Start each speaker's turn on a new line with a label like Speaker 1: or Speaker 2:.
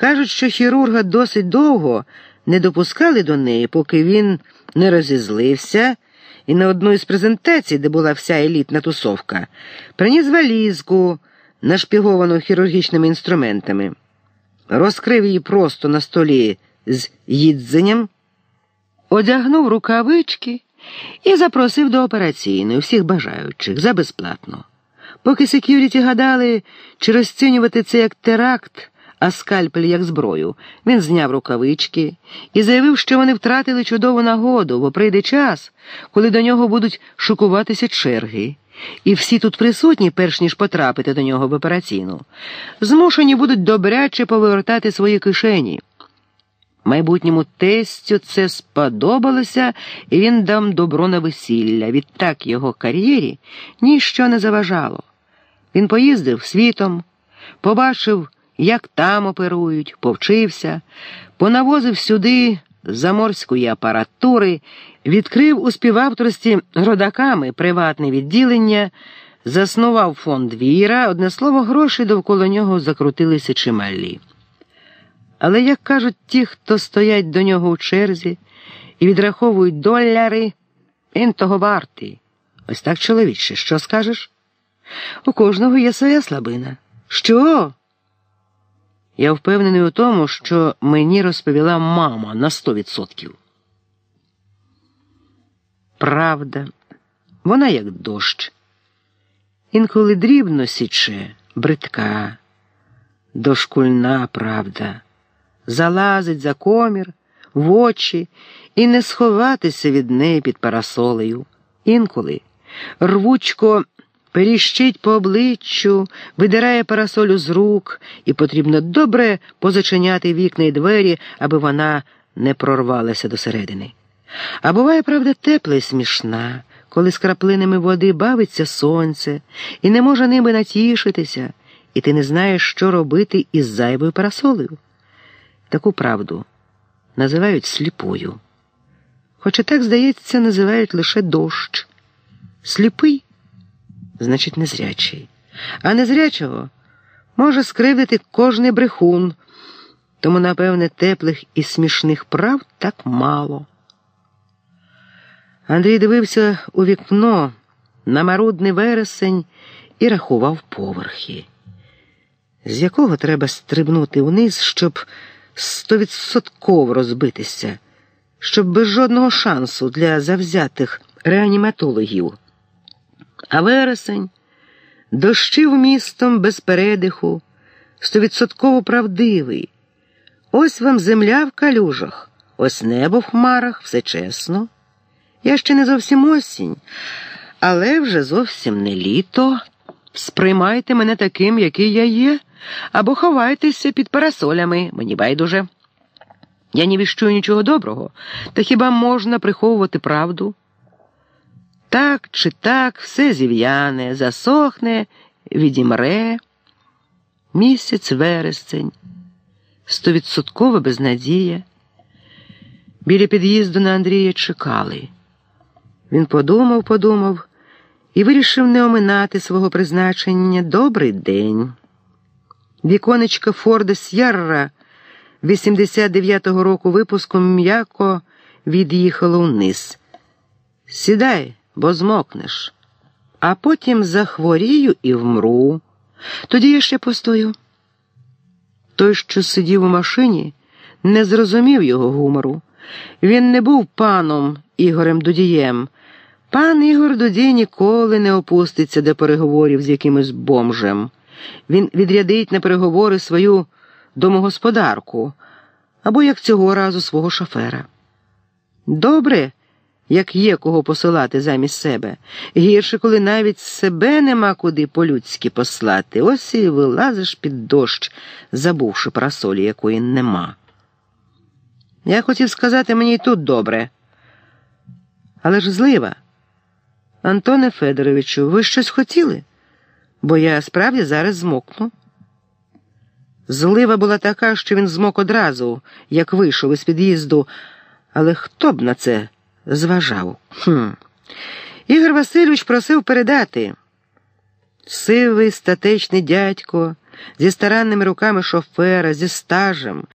Speaker 1: Кажуть, що хірурга досить довго не допускали до неї, поки він не розізлився, і на одну із презентацій, де була вся елітна тусовка, приніс валізку, нашпіговану хірургічними інструментами, розкрив її просто на столі з їдзенням, одягнув рукавички і запросив до операційної всіх бажаючих за безплатно. Поки секюріті гадали, чи розцінювати це як теракт, а скальпель як зброю, він зняв рукавички і заявив, що вони втратили чудову нагоду, бо прийде час, коли до нього будуть шукуватися черги. І всі тут присутні, перш ніж потрапити до нього в операційну, змушені будуть добряче повертати свої кишені. Майбутньому тестю це сподобалося, і він дав добро на весілля. Відтак його кар'єрі ніщо не заважало. Він поїздив світом, побачив, як там оперують, повчився, понавозив сюди заморської апаратури, відкрив у співавторстві родаками приватне відділення, заснував фонд Віра, одне слово, гроші довкола нього закрутилися чималі. Але, як кажуть ті, хто стоять до нього у черзі і відраховують доляри, він того вартий. Ось так, чоловіче, що скажеш? У кожного є своя слабина. Що? Я впевнений у тому, що мені розповіла мама на сто відсотків. Правда, вона як дощ. Інколи дрібно січе, бридка, дошкульна правда, залазить за комір, в очі і не сховатися від неї під парасолею. Інколи рвучко періщить по обличчю, видирає парасолю з рук, і потрібно добре позачиняти вікна й двері, аби вона не прорвалася досередини. А буває, правда, тепла і смішна, коли з краплинами води бавиться сонце і не може ними натішитися, і ти не знаєш, що робити із зайвою парасолею. Таку правду називають сліпою. Хоча так, здається, називають лише дощ. Сліпий значить, незрячий. А незрячого може скривдити кожний брехун, тому, напевне, теплих і смішних прав так мало. Андрій дивився у вікно на марудний вересень і рахував поверхи, з якого треба стрибнути вниз, щоб стовідсотково розбитися, щоб без жодного шансу для завзятих реаніматологів. А вересень дощив містом без передиху, стовідсотково правдивий. Ось вам земля в калюжах, ось небо в хмарах, все чесно. Я ще не зовсім осінь, але вже зовсім не літо. Сприймайте мене таким, який я є, або ховайтеся під парасолями, мені байдуже. Я не віщую нічого доброго, та хіба можна приховувати правду? Так чи так все зів'яне, засохне, відімре. Місяць вересень, стовідсоткова безнадія. Біля під'їзду на Андрія чекали. Він подумав, подумав і вирішив не оминати свого призначення добрий день. Віконечка Форда С'ярра 89-го року випуску м'яко від'їхало вниз. Сідай бо змокнеш, а потім захворію і вмру. Тоді я ще постою. Той, що сидів у машині, не зрозумів його гумору. Він не був паном Ігорем Дудієм. Пан Ігор Дудій ніколи не опуститься до переговорів з якимось бомжем. Він відрядить на переговори свою домогосподарку або як цього разу свого шофера. Добре як є кого посилати замість себе. Гірше, коли навіть себе нема куди по-людськи послати. Ось і вилазиш під дощ, забувши парасолі, якої нема. Я хотів сказати мені й тут добре. Але ж злива. Антоне Федоровичу, ви щось хотіли? Бо я справді зараз змокну. Злива була така, що він змок одразу, як вийшов із під'їзду, але хто б на це? Зважав. Хм. Ігор Васильович просив передати. Сивий статечний дядько зі старанними руками шофера, зі стажем.